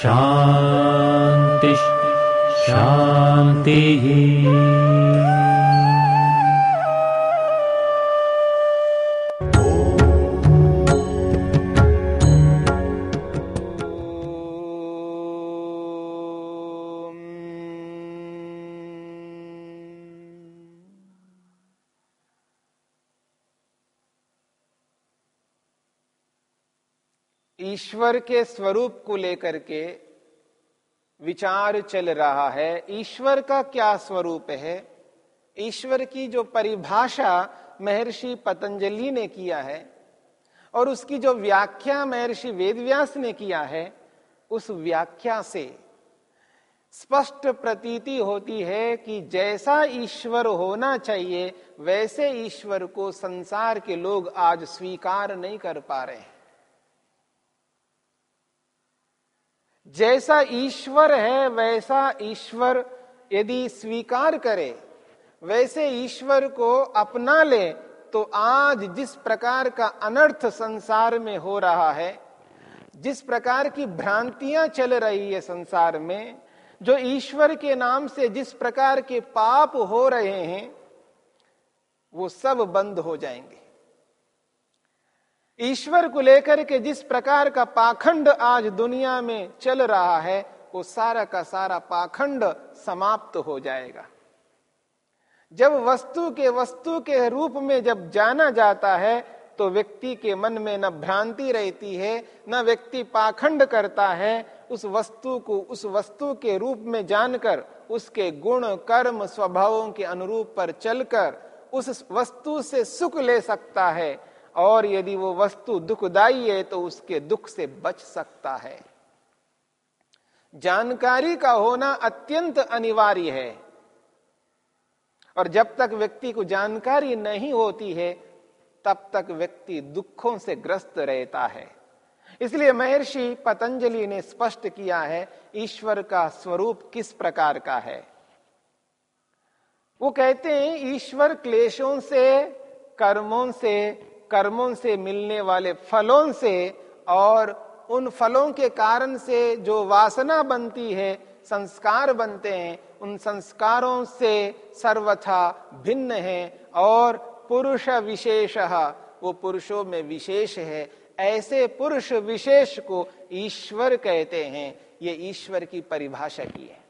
शान्तिः शान्तिः ईश्वर के स्वरूप को लेकर के विचार चल रहा है। ईश्वर का क्या स्वरूप है? ईश्वर की जो परिभाषा महर्षि पतंजलि ने किया है और उसकी जो व्याख्या महर्षि वेदव्यास ने किया है, उस व्याख्या से स्पष्ट प्रतीति होती है कि जैसा ईश्वर होना चाहिए, वैसे ईश्वर को संसार के लोग आज स्वीकार नहीं कर पा रहे हैं। जैसा ईश्वर है, वैसा ईश्वर यदि स्वीकार करे, वैसे ईश्वर को अपना ले तो आज जिस प्रकार का अनर्थ संसार में हो रहा है, जिस प्रकार की भ्रांतियाँ चल रही है संसार में, जो ईश्वर के नाम से जिस प्रकार के पाप हो रहे हैं, वो सब बंद हो जाएँगे। ईश्वर को लेकर के जिस प्रकार का पाखंड आज दुनिया में चल रहा है, वो सारा का सारा पाखंड समाप्त हो जाएगा। जब वस्तु के वस्तु के रूप में जब जाना जाता है तो व्यक्ति के मन में न भ्रांति रहती है, न व्यक्ति पाखंड करता है। उस वस्तु को, उस वस्तु के रूप में जानकर, उसके गुण, कर्म, स्वभावों के अनुरूप पर चलकर, उस वस्तु से सुख ले सकता है। और यदि वो वस्तु दुखदाई है तो उसके दुख से बच सकता है। जानकारी का होना अत्यंत अनिवार्य है। और जब तक व्यक्ति को जानकारी नहीं होती है, तब तक व्यक्ति दुखों से ग्रस्त रहता है। इसलिए महर्षि पतंजलि ने स्पष्ट किया है, ईश्वर का स्वरूप किस प्रकार का है। वो कहते हैं, ईश्वर क्लेशों से, कर्मों से कर्मों से मिलने वाले फलों से और उन फलों के कारण से जो वासना बनती है, संस्कार बनते हैं, उन संस्कारों से सर्वथा भिन्न है। और पुरुष विशेष, वो पुरुषों में विशेष है। ऐसे पुरुष विशेष को ईश्वर कहते हैं। ये ईश्वर की परिभाषा की है।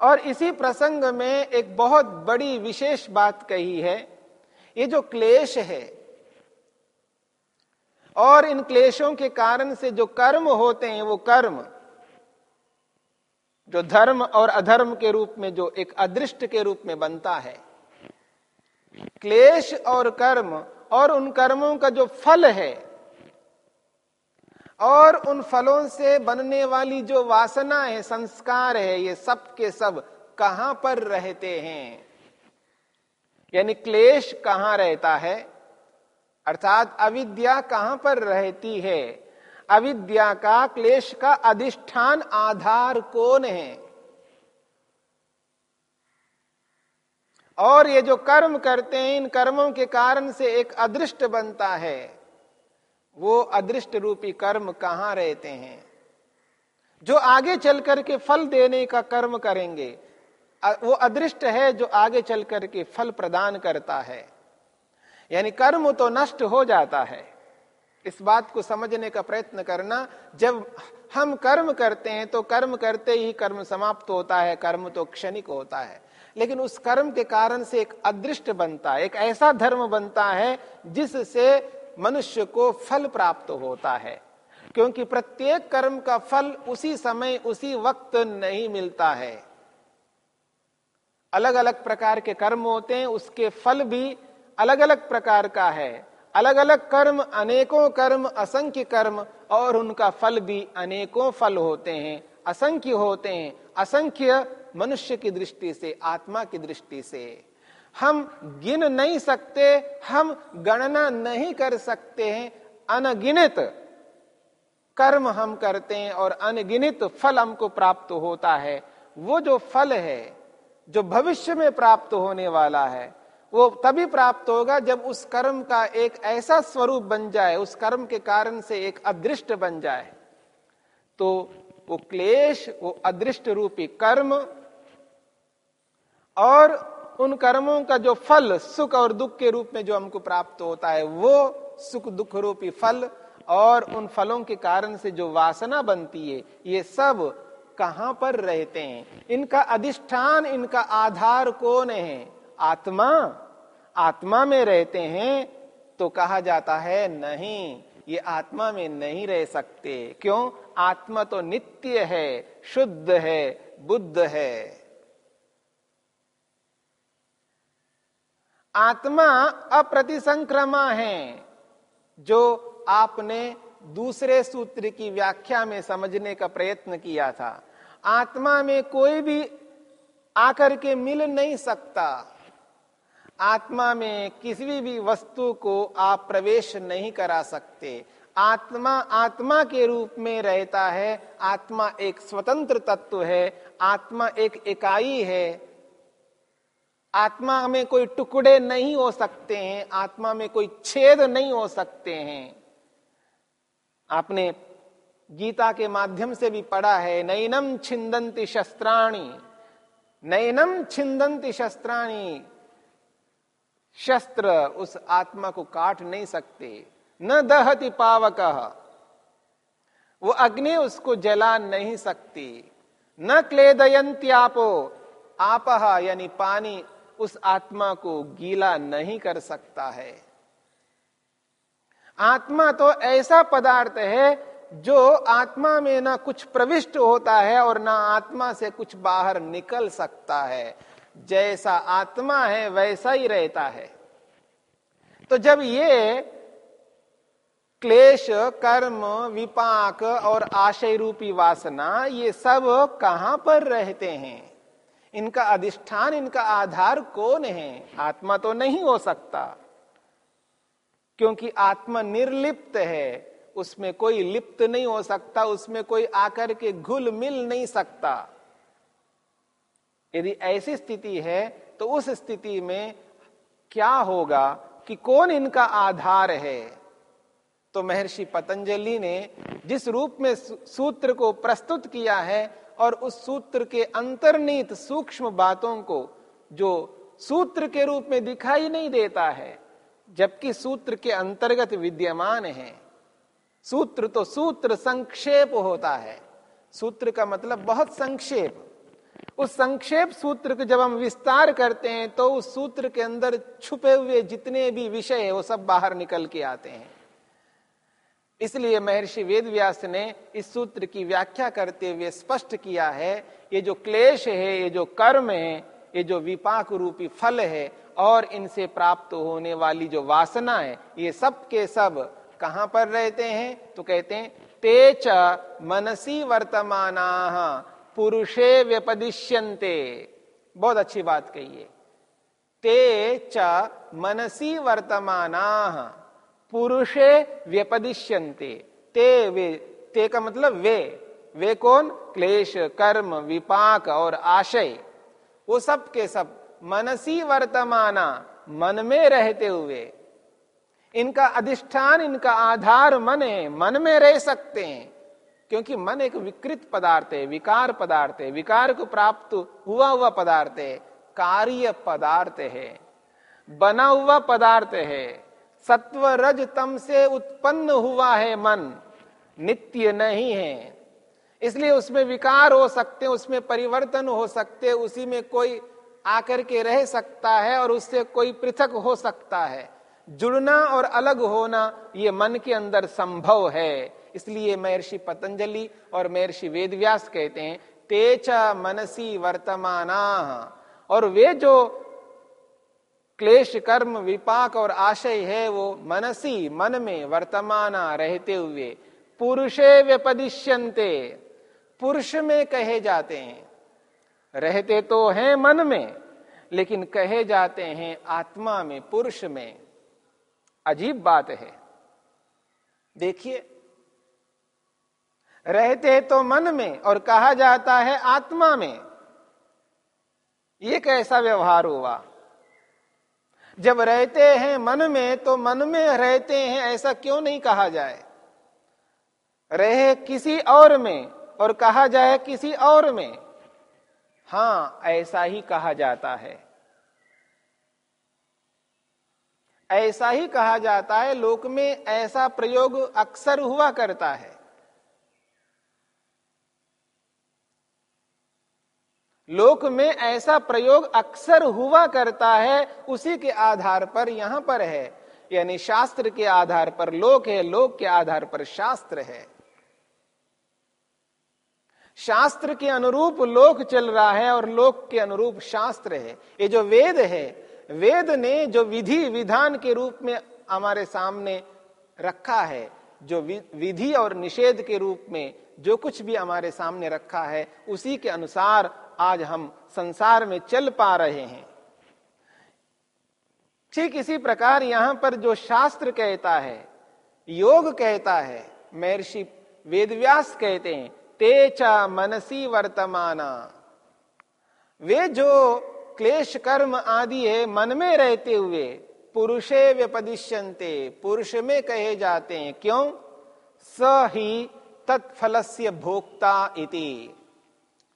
और इसी प्रसंग में एक बहुत बड़ी विशेष बात कही है। ये जो क्लेश है, और इन क्लेशों के कारण से जो कर्म होते हैं, वो कर्म, जो धर्म और अधर्म के रूप में, जो एक अदृष्ट के रूप में बनता है, क्लेश और कर्म, और उन कर्मों का जो फल है, और उन फलों से बनने वाली जो वासना है, संस्कार है, ये सब के सब कहाँ पर रहते हैं? यानी क्लेश कहाँ रहता है? अर्थात अविद्या कहाँ पर रहती है? अविद्या का, क्लेश का अधिष्ठान आधार कौन है? और ये जो कर्म करते हैं, इन कर्मों के कारण से एक अदृष्ट बनता है। वो अदृष्ट रूपी कर्म कहाँ रहते हैं? जो आगे चल करके फल देने का कर्म करेंगे वो अदृष्ट है जो आगे चल करके फल प्रदान करता है। यानी कर्म तो नष्ट हो जाता है। इस बात को समझने का प्रयत्न करना, जब हम कर्म करते हैं तो कर्म करते ही कर्म समाप्त होता है, कर्म तो क्षणिक होता है। लेकिन उस कर्म के कारण से एक अदृष्ट बनता है, एक ऐसा धर्म बनता है, जिससे मनुष्य को फल प्राप्त होता है। क्योंकि प्रत्येक कर्म का फल उसी समय, उसी वक्त नहीं मिलता है। अलग अलग प्रकार के कर्म होते हैं, उसके फल भी अलग अलग प्रकार का है। अलग अलग कर्म, अनेकों कर्म, असंख्य कर्म, और उनका फल भी अनेकों फल होते हैं, असंख्य होते हैं, असंख्य मनुष्य की दृष्टि से, आत्मा की दृष्टि से। हम गिन नहीं सकते, हम गणना नहीं कर सकते हैं, अनगिनित कर्म हम करते हैं, और अनगिनित फल हमको प्राप्त होता है। वो जो फल है जो भविष्य में प्राप्त होने वाला है, वो तभी प्राप्त होगा जब उस कर्म का एक ऐसा स्वरूप बन जाए, उस कर्म के कारण से एक अदृष्ट बन जाए। तो वो क्लेश, वो अदृष्ट रूपी कर्म और उन कर्मों का जो फल, सुख और दुख के रूप में जो हमको प्राप्त होता है, वो सुख दुख रूपी फल और उन फलों के कारण से जो वासना बनती है, ये सब कहाँ पर रहते हैं? इनका अधिष्ठान, इनका आधार कौन है? आत्मा। आत्मा में रहते हैं तो कहा जाता है, नहीं, ये आत्मा में नहीं रह सकते। क्यों? आत्मा तो नित्य है, शुद्ध है, बुद्ध है। आत्मा अप्रतिसंक्रमा है, जो आपने दूसरे सूत्र की व्याख्या में समझने का प्रयत्न किया था। आत्मा में कोई भी आकर के मिल नहीं सकता। आत्मा में किसी भी वस्तु को आप प्रवेश नहीं करा सकते। आत्मा आत्मा के रूप में रहता है। आत्मा एक स्वतंत्र तत्व है। आत्मा एक इकाई है। आत्मा में कोई टुकड़े नहीं हो सकते हैं। आत्मा में कोई छेद नहीं हो सकते हैं। आपने गीता के माध्यम से भी पढ़ा है, नैनम छिंदंती शस्त्राणी, नैनम छिंदंती शस्त्राणी। शस्त्र उस आत्मा को काट नहीं सकते, न दहति पावक। वो अग्नि उसको जला नहीं सकती, न क्लेदयंत्यापो आपह यानी पानी उस आत्मा को गीला नहीं कर सकता है। आत्मा तो ऐसा पदार्थ है जो आत्मा में ना कुछ प्रविष्ट होता है और ना आत्मा से कुछ बाहर निकल सकता है। जैसा आत्मा है, वैसा ही रहता है। तो जब ये क्लेश, कर्म, विपाक और आशय रूपी वासना, ये सब कहाँ पर रहते हैं? इनका अधिष्ठान, इनका आधार कौन है? आत्मा तो नहीं हो सकता, क्योंकि आत्मा निर्लिप्त है। उसमें कोई लिप्त नहीं हो सकता, उसमें कोई आकर के घुल मिल नहीं सकता। यदि ऐसी स्थिति है तो उस स्थिति में क्या होगा कि कौन इनका आधार है? तो महर्षि पतंजलि ने जिस रूप में सूत्र को प्रस्तुत किया है और उस सूत्र के अंतर्नीत सूक्ष्म बातों को, जो सूत्र के रूप में दिखाई नहीं देता है, जबकि सूत्र के अंतर्गत विद्यमान है सूत्र तो सूत्र संक्षेप होता है। सूत्र का मतलब बहुत संक्षेप। उस संक्षेप सूत्र को जब हम विस्तार करते हैं तो उस सूत्र के अंदर छुपे हुए जितने भी विषय है, वो सब बाहर निकल के आते हैं। इसलिए महर्षि वेदव्यास ने इस सूत्र की व्याख्या करते हुए स्पष्ट किया है, ये जो क्लेश है, ये जो कर्म है, ये जो विपाक रूपी फल है, और इनसे प्राप्त होने वाली जो वासना है, ये सब के सब कहाँ पर रहते हैं? तो कहते हैं, तेच मनसी वर्तमान, पुरुषे व्यपदिश्यंते बहुत अच्छी बात कही है। ते च मनसी वर्तमान, पुरुषे व्यपदिश्यंते ते वे, ते का मतलब वे। वे कौन? क्लेश, कर्म, विपाक और आशय। वो सब के सब मनसी वर्तमाना, मन में रहते हुए। इनका अधिष्ठान, इनका आधार मन है मन में रह सकते हैं। क्योंकि मन एक विकृत पदार्थ है, विकार पदार्थ है, विकार को प्राप्त हुआ हुआ पदार्थ है, कार्य पदार्थ है, बना हुआ पदार्थ है, सत्व रज तम से उत्पन्न हुआ है मन, नित्य नहीं है। इसलिए उसमें विकार हो सकते हैं, उसमें परिवर्तन हो सकते उसी में कोई आकर के रह सकता है और उससे कोई पृथक हो सकता है। जुड़ना और अलग होना ये मन के अंदर संभव है। इसलिए महर्षि पतंजलि और महर्षि वेदव्यास कहते हैं, तेच मनसी वर्तमाना। और वे जो क्लेश, कर्म, विपाक और आशय है, वो मनसी, मन में वर्तमाना रहते हुए पुरुषे व्यपदिश्यंते पुरुष में कहे जाते हैं। रहते तो हैं मन में, लेकिन कहे जाते हैं आत्मा में, पुरुष में। अजीब बात है। देखिए, रहते तो मन में और कहा जाता है आत्मा में। ये कैसा व्यवहार हुआ? जब रहते हैं मन में तो मन में रहते हैं, ऐसा क्यों नहीं कहा जाए? रहे किसी और में और कहा जाए किसी और में। हाँ, ऐसा ही कहा जाता है। ऐसा ही कहा जाता है, लोक में ऐसा प्रयोग अक्सर हुआ करता है। लोक में ऐसा प्रयोग अक्सर हुआ करता है, उसी के आधार पर यहाँ पर है। यानी शास्त्र के आधार पर लोक है, लोक के आधार पर शास्त्र है। शास्त्र के अनुरूप लोक चल रहा है और लोक के अनुरूप शास्त्र है। ये जो वेद है वेद ने जो विधि विधान के रूप में हमारे सामने रखा है, जो विधि और निषेध के रूप में जो कुछ भी हमारे सामने रखा है, उसी के अनुसार आज हम संसार में चल पा रहे हैं। ठीक इसी प्रकार यहाँ पर जो शास्त्र कहता है, योग कहता है, महर्षि वेदव्यास कहते हैं, तेचा मनसी वर्तमाना। वे जो क्लेश कर्म आदि है, मन में रहते हुए पुरुषे व्यपदिश्यंते पुरुष में कहे जाते हैं। क्यों? स ही तत्फलस्य भोक्ता इति।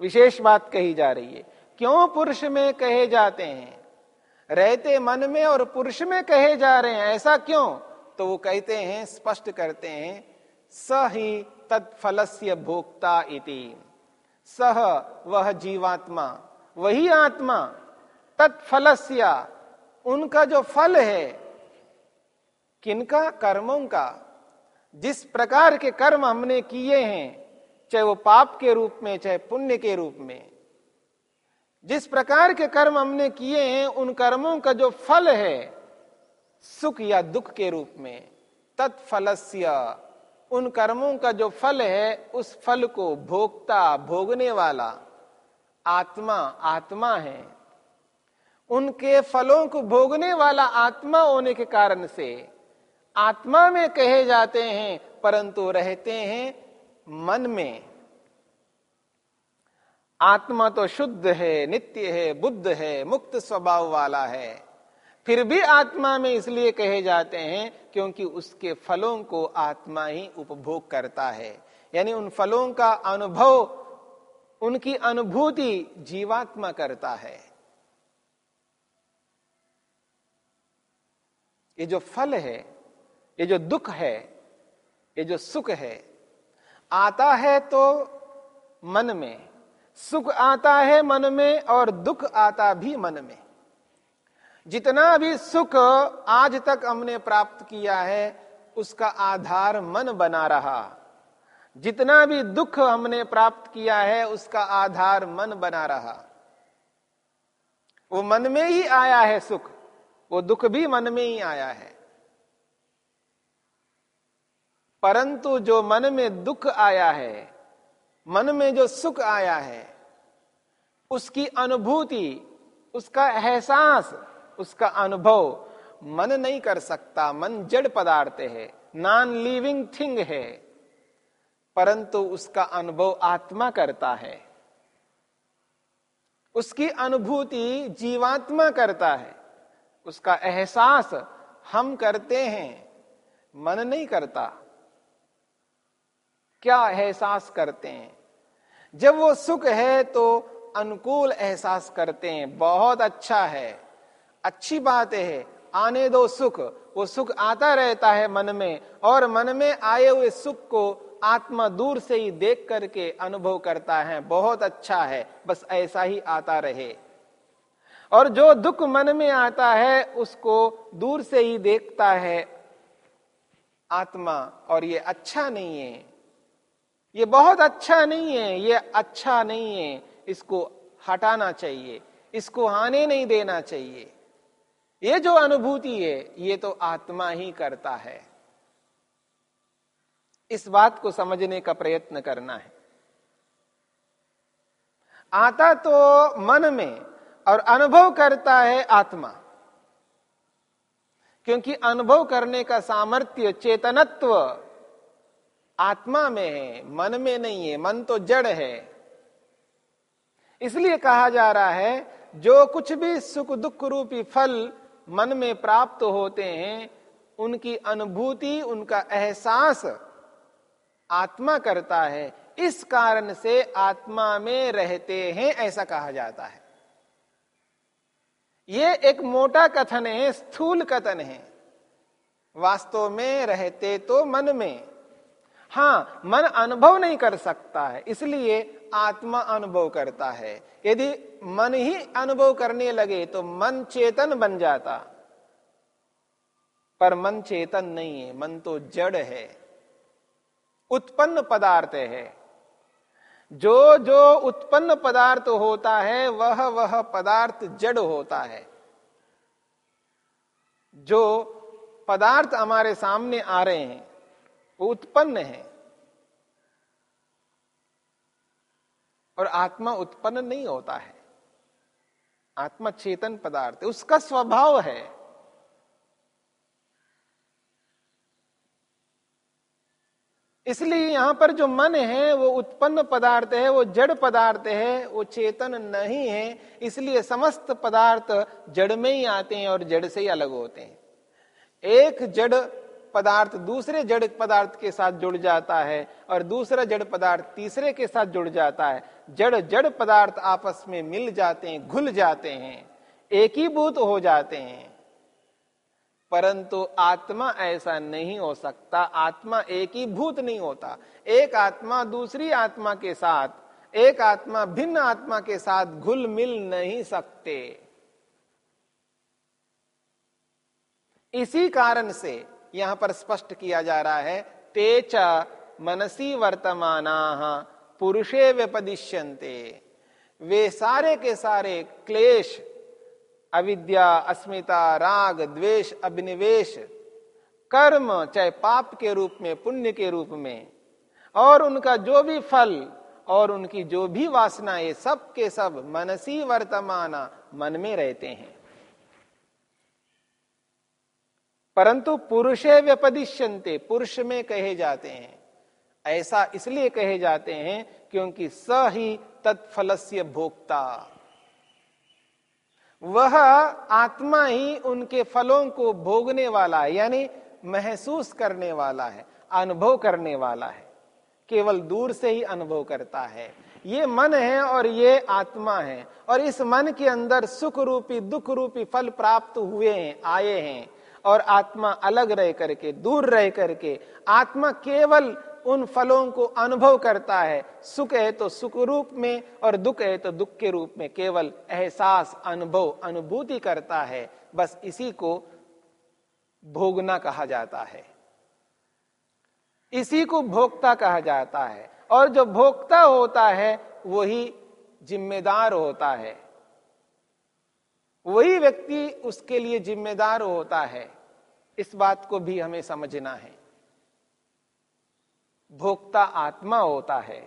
विशेष बात कही जा रही है। क्यों पुरुष में कहे जाते हैं? रहते मन में और पुरुष में कहे जा रहे हैं, ऐसा क्यों? तो वो कहते हैं, स्पष्ट करते हैं, स ही तत्फलस्य भोक्ता इति। सह वह जीवात्मा, वही आत्मा तत्फलस्य। उनका जो फल है, किनका? कर्मों का। जिस प्रकार के कर्म हमने किए हैं, चाहे वो पाप के रूप में, चाहे पुण्य के रूप में। जिस प्रकार के कर्म हमने किए हैं, उन कर्मों का जो फल है, सुख या दुख के रूप में। तत्फलस्य। उन कर्मों का जो फल है, उस फल को भोगता, भोगने वाला आत्मा आत्मा है। उनके फलों को भोगने वाला आत्मा होने के कारण से आत्मा में कहे जाते हैं, परंतु रहते हैं मन में। आत्मा तो शुद्ध है, नित्य है, बुद्ध है, मुक्त स्वभाव वाला है। फिर भी आत्मा में इसलिए कहे जाते हैं क्योंकि उसके फलों को आत्मा ही उपभोग करता है। यानी उन फलों का अनुभव, उनकी अनुभूति जीवात्मा करता है। ये जो फल है, ये जो दुख है, ये जो सुख है, आता है तो मन में, सुख आता है मन में और दुख आता भी मन में। जितना भी सुख आज तक हमने प्राप्त किया है, उसका आधार मन बना रहा। जितना भी दुख हमने प्राप्त किया है, उसका आधार मन बना रहा। वो मन में ही आया है सुख। वो दुख भी मन में ही आया है। परंतु जो मन में दुख आया है, मन में जो सुख आया है, उसकी अनुभूति, उसका एहसास, उसका अनुभव मन नहीं कर सकता। मन जड़ पदार्थ है नॉन लिविंग थिंग है। परंतु उसका अनुभव आत्मा करता है। उसकी अनुभूति जीवात्मा करता है। उसका एहसास हम करते हैं, मन नहीं करता। क्या एहसास करते हैं? जब वो सुख है तो अनुकूल एहसास करते हैं। बहुत अच्छा है। अच्छी बात है, आने दो सुख। वो सुख आता रहता है मन में और मन में आए हुए सुख को आत्मा दूर से ही देख करके अनुभव करता है। बहुत अच्छा है। बस ऐसा ही आता रहे। और जो दुख मन में आता है, उसको दूर से ही देखता है आत्मा, और ये अच्छा नहीं है। ये बहुत अच्छा नहीं है, ये अच्छा नहीं है। इसको हटाना चाहिए, इसको आने नहीं देना चाहिए। ये जो अनुभूति है, ये तो आत्मा ही करता है। इस बात को समझने का प्रयत्न करना है। आता तो मन में और अनुभव करता है आत्मा। क्योंकि अनुभव करने का सामर्थ्य चेतनत्व आत्मा में है, मन में नहीं है, मन तो जड़ है। इसलिए कहा जा रहा है, जो कुछ भी सुख दुख रूपी फल मन में प्राप्त होते हैं, उनकी अनुभूति, उनका एहसास आत्मा करता है। इस कारण से आत्मा में रहते हैं, ऐसा कहा जाता है। ये एक मोटा कथन है, स्थूल कथन है। वास्तव में रहते तो मन में। हाँ, मन अनुभव नहीं कर सकता है, इसलिए आत्मा अनुभव करता है। यदि मन ही अनुभव करने लगे तो मन चेतन बन जाता। पर मन चेतन नहीं है, मन तो जड़ है। उत्पन्न पदार्थ है। जो जो उत्पन्न पदार्थ होता है, वह वह पदार्थ जड़ होता है। जो पदार्थ हमारे सामने आ रहे हैं, वो उत्पन्न है। और आत्मा उत्पन्न नहीं होता है। आत्मा चेतन पदार्थ उसका स्वभाव है। इसलिए यहाँ पर जो मन है, वो उत्पन्न पदार्थ है, वो जड़ पदार्थ है, वो चेतन नहीं है, इसलिए समस्त पदार्थ जड़ में ही आते हैं और जड़ से ही अलग होते हैं। एक जड़ पदार्थ दूसरे जड़ पदार्थ के साथ जुड़ जाता है और दूसरा जड़ पदार्थ तीसरे के साथ जुड़ जाता है। जड़ जड़ पदार्थ आपस में मिल जाते हैं, घुल जाते हैं एकीभूत हो जाते हैं। परंतु आत्मा ऐसा नहीं हो सकता, आत्मा एक ही भूत नहीं होता। एक आत्मा दूसरी आत्मा के साथ, एक आत्मा भिन्न आत्मा के साथ घुल मिल नहीं सकते। इसी कारण से यहाँ पर स्पष्ट किया जा रहा है, तेच मनसी वर्तमान पुरुषे व्यपदिश्यंते वे सारे के सारे क्लेश अविद्या, अस्मिता, राग, द्वेष, अभिनिवेश, कर्म, चाहे पाप के रूप में, पुण्य के रूप में, और उनका जो भी फल, और उनकी जो भी वासनाएँ सब के सब मनसी वर्तमान मन में रहते हैं। परंतु पुरुषे व्यपदिश्यंते पुरुष में कहे जाते हैं। ऐसा इसलिए कहे जाते हैं क्योंकि स ही तत्फलस्य भोक्ता। वह आत्मा ही उनके फलों को भोगने वाला है, यानी महसूस करने वाला है, अनुभव करने वाला है, केवल दूर से ही अनुभव करता है। ये मन है और ये आत्मा है, और इस मन के अंदर सुख रूपी दुख रूपी फल प्राप्त हुए हैं, आए हैं, और आत्मा अलग रह करके, दूर रह करके, आत्मा केवल उन फलों को अनुभव करता है। सुख है तो सुख रूप में और दुख है तो दुख के रूप में। केवल एहसास, अनुभव, अनुभूति करता है। बस इसी को भोगना कहा जाता है। इसी को भोक्ता कहा जाता है। और जो भोक्ता होता है, वही जिम्मेदार होता है। वही व्यक्ति उसके लिए जिम्मेदार होता है। इस बात को भी हमें समझना है। भोक्ता आत्मा होता है।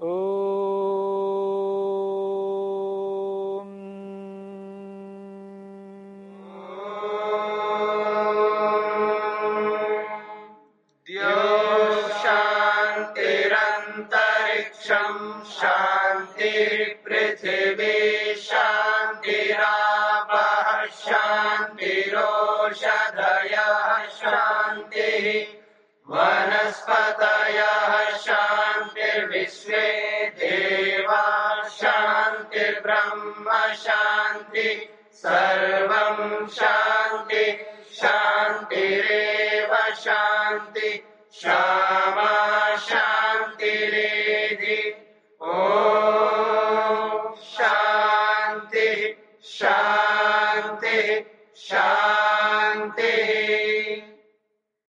ओ